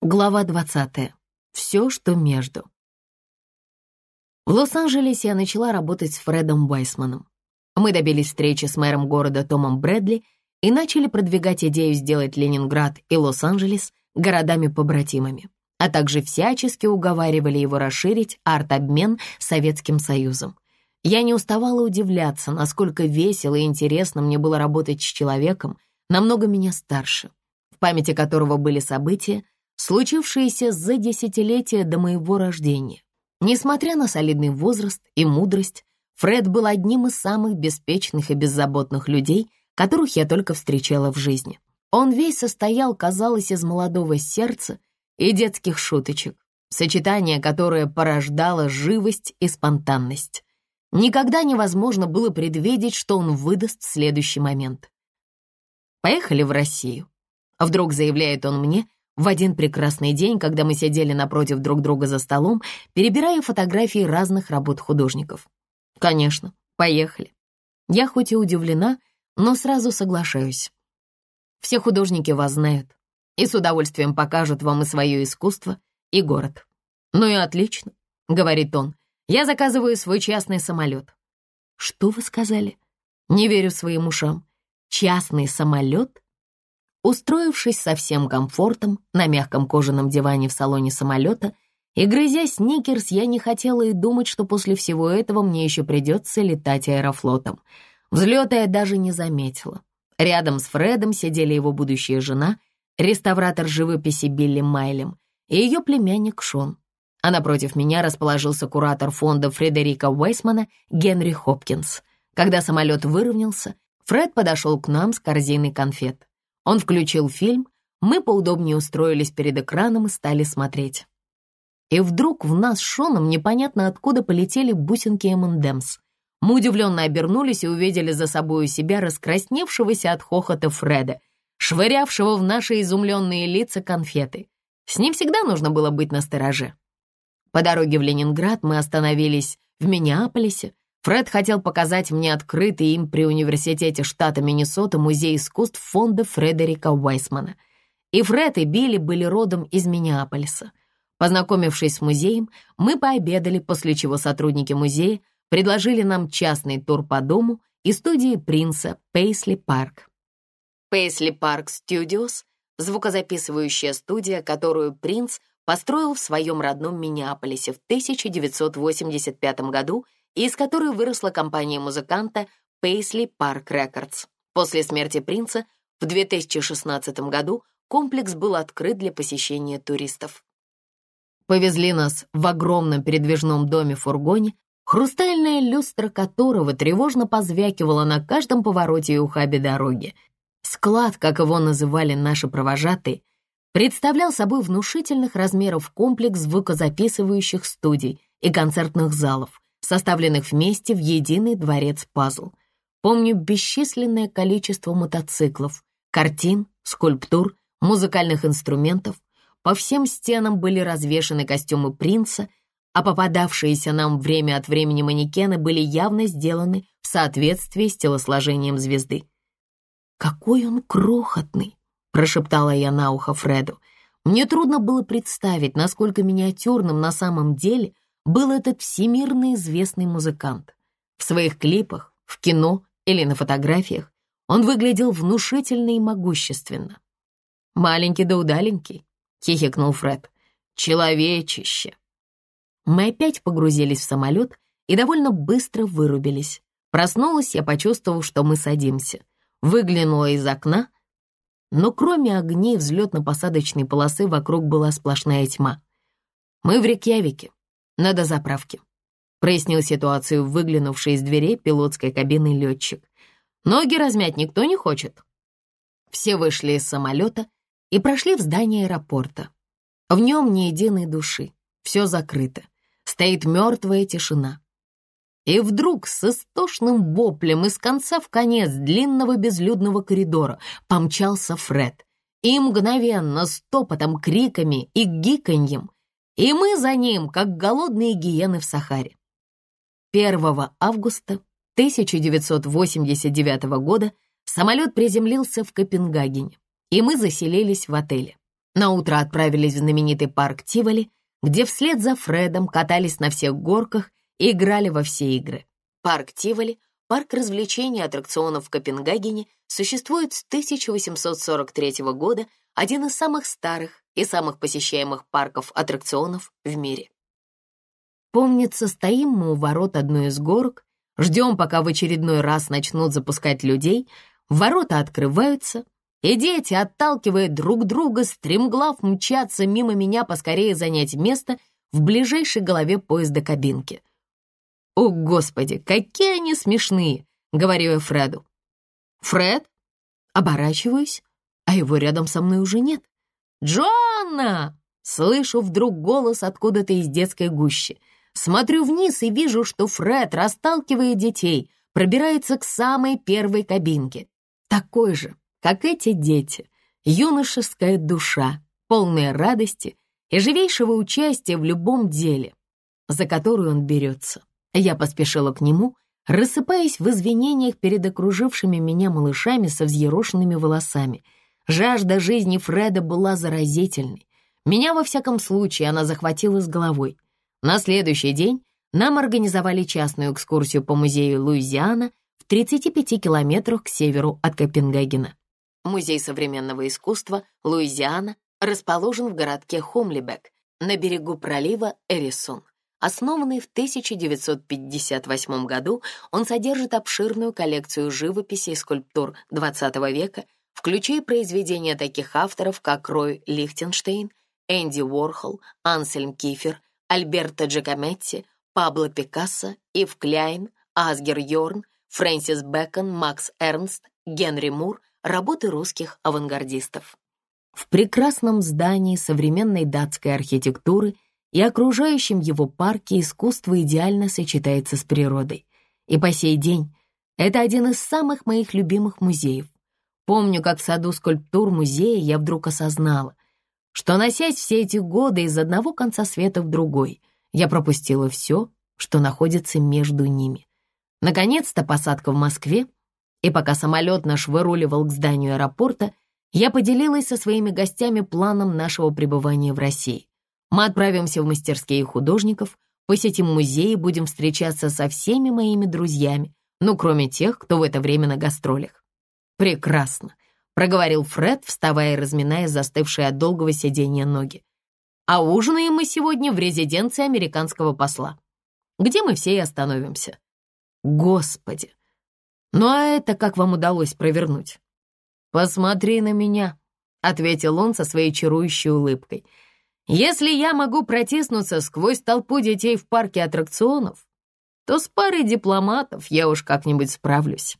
Глава 20. Все, что между. В Лос-Анджелесе я начала работать с Фредом Уайсманом. Мы добились встречи с мэром города Томом Брэдли и начали продвигать идею сделать Ленинград и Лос-Анджелес городами-побратимами, а также всячески уговаривали его расширить арт-обмен с Советским Союзом. Я не уставала удивляться, насколько весело и интересно мне было работать с человеком, намного меня старше, в памяти которого были события, случившееся за десятилетия до моего рождения. Несмотря на солидный возраст и мудрость, Фред был одним из самых беспечных и беззаботных людей, которых я только встречала в жизни. Он весь состоял, казалось, из молодого сердца и детских шуточек, сочетание, которое порождало живость и спонтанность. Никогда невозможно было предвидеть, что он выдаст в следующий момент. «Поехали в Россию», — вдруг заявляет он мне, в один прекрасный день, когда мы сидели напротив друг друга за столом, перебирая фотографии разных работ художников. Конечно, поехали. Я хоть и удивлена, но сразу соглашаюсь. Все художники вас знают и с удовольствием покажут вам и свое искусство, и город. «Ну и отлично», — говорит он. «Я заказываю свой частный самолет». «Что вы сказали?» «Не верю своим ушам. Частный самолет?» Устроившись со всем комфортом на мягком кожаном диване в салоне самолета и грызя сникерс, я не хотела и думать, что после всего этого мне еще придется летать аэрофлотом. Взлета я даже не заметила. Рядом с Фредом сидели его будущая жена, реставратор живописи Билли Майлем и ее племянник Шон. А напротив меня расположился куратор фонда Фредерика Уэйсмана Генри Хопкинс. Когда самолет выровнялся, Фред подошел к нам с корзиной конфет. Он включил фильм, мы поудобнее устроились перед экраном и стали смотреть. И вдруг в нас с Шоном непонятно откуда полетели бусинки M&M's. Мы удивленно обернулись и увидели за собой у себя раскрасневшегося от хохота Фреда, швырявшего в наши изумленные лица конфеты. С ним всегда нужно было быть настороже. По дороге в Ленинград мы остановились в Миннеаполисе, Фред хотел показать мне открытый им при университете штата Миннесота музей искусств фонда Фредерика Уайсмана. И Фред и Билли были родом из Миннеаполиса. Познакомившись с музеем, мы пообедали, после чего сотрудники музея предложили нам частный тур по дому и студии Принца Пейсли Парк. Пейсли Парк Studios — звукозаписывающая студия, которую Принц построил в своем родном Миннеаполисе в 1985 году — из которой выросла компания музыканта Paisley Park Records. После смерти принца в 2016 году комплекс был открыт для посещения туристов. Повезли нас в огромном передвижном доме-фургоне, хрустальная люстра которого тревожно позвякивала на каждом повороте и ухабе дороги. Склад, как его называли наши провожатые, представлял собой внушительных размеров комплекс звукозаписывающих студий и концертных залов, составленных вместе в единый дворец-пазл. Помню бесчисленное количество мотоциклов, картин, скульптур, музыкальных инструментов. По всем стенам были развешаны костюмы принца, а попадавшиеся нам время от времени манекены были явно сделаны в соответствии с телосложением звезды. «Какой он крохотный!» — прошептала я на ухо Фреду. Мне трудно было представить, насколько миниатюрным на самом деле — был этот всемирно известный музыкант. В своих клипах, в кино или на фотографиях он выглядел внушительно и могущественно. «Маленький да удаленький», — хихикнул Фред. «Человечище». Мы опять погрузились в самолет и довольно быстро вырубились. Проснулась я, почувствовав, что мы садимся. Выглянула из окна, но кроме огней взлетно-посадочной полосы вокруг была сплошная тьма. Мы в Рекьявике, на дозаправке», — прояснил ситуацию выглянувший из дверей пилотской кабины летчик. «Ноги размять никто не хочет». Все вышли из самолета и прошли в здание аэропорта. В нем ни единой души, все закрыто, стоит мертвая тишина. И вдруг с истошным воплем из конца в конец длинного безлюдного коридора помчался Фред. И мгновенно, стопотом, криками и гиканьем и мы за ним, как голодные гиены в Сахаре. 1 августа 1989 года самолет приземлился в Копенгагене, и мы заселились в отеле. Наутро отправились в знаменитый парк Тиволи, где вслед за Фредом катались на всех горках и играли во все игры. Парк Тиволи, парк развлечений аттракционов в Копенгагене, существует с 1843 года, один из самых старых и самых посещаемых парков аттракционов в мире. Помнится, стоим мы у ворот одной из горок, ждем, пока в очередной раз начнут запускать людей, ворота открываются, и дети, отталкивая друг друга, стремглав мчатся мимо меня поскорее занять место в ближайшей голове поезда кабинки. «О, Господи, какие они смешные!» — говорю я Фреду. «Фред?» Оборачиваюсь, а его рядом со мной уже нет. «Джоанна!» — слышу вдруг голос откуда-то из детской гущи. Смотрю вниз и вижу, что Фред, расталкивая детей, пробирается к самой первой кабинке. Такой же, как эти дети, юношеская душа, полная радости и живейшего участия в любом деле, за которую он берется. Я поспешила к нему, рассыпаясь в извинениях перед окружившими меня малышами со взъерошенными волосами. Жажда жизни Фреда была заразительной. Меня, во всяком случае, она захватила с головой. На следующий день нам организовали частную экскурсию по музею Луизиана в 35 километрах к северу от Копенгагена. Музей современного искусства Луизиана расположен в городке Хомлибек на берегу пролива Эрисон. Основанный в 1958 году, он содержит обширную коллекцию живописи и скульптур XX века, включая произведения таких авторов, как Рой Лихтенштейн, Энди Уорхол, Ансельм Кифер, Альберто Джакометти, Пабло Пикассо, Ив Кляйн, Асгер Йорн, Фрэнсис Бэкон, Макс Эрнст, Генри Мур, работы русских авангардистов. В прекрасном здании современной датской архитектуры и окружающем его парке искусство идеально сочетается с природой. И по сей день это один из самых моих любимых музеев. Помню, как в саду скульптур музея я вдруг осознала, что, носясь все эти годы из одного конца света в другой, я пропустила все, что находится между ними. Наконец-то посадка в Москве — и пока самолет наш выруливал к зданию аэропорта, я поделилась со своими гостями планом нашего пребывания в России. Мы отправимся в мастерские художников, посетим музей и будем встречаться со всеми моими друзьями, ну, кроме тех, кто в это время на гастролях. «Прекрасно», — проговорил Фред, вставая и разминая застывшие от долгого сидения ноги. «А ужинаем мы сегодня в резиденции американского посла, где мы все и остановимся». «Господи, ну а это как вам удалось провернуть?» «Посмотри на меня», — ответил он со своей чарующей улыбкой. «Если я могу протиснуться сквозь толпу детей в парке аттракционов, то с парой дипломатов я уж как-нибудь справлюсь».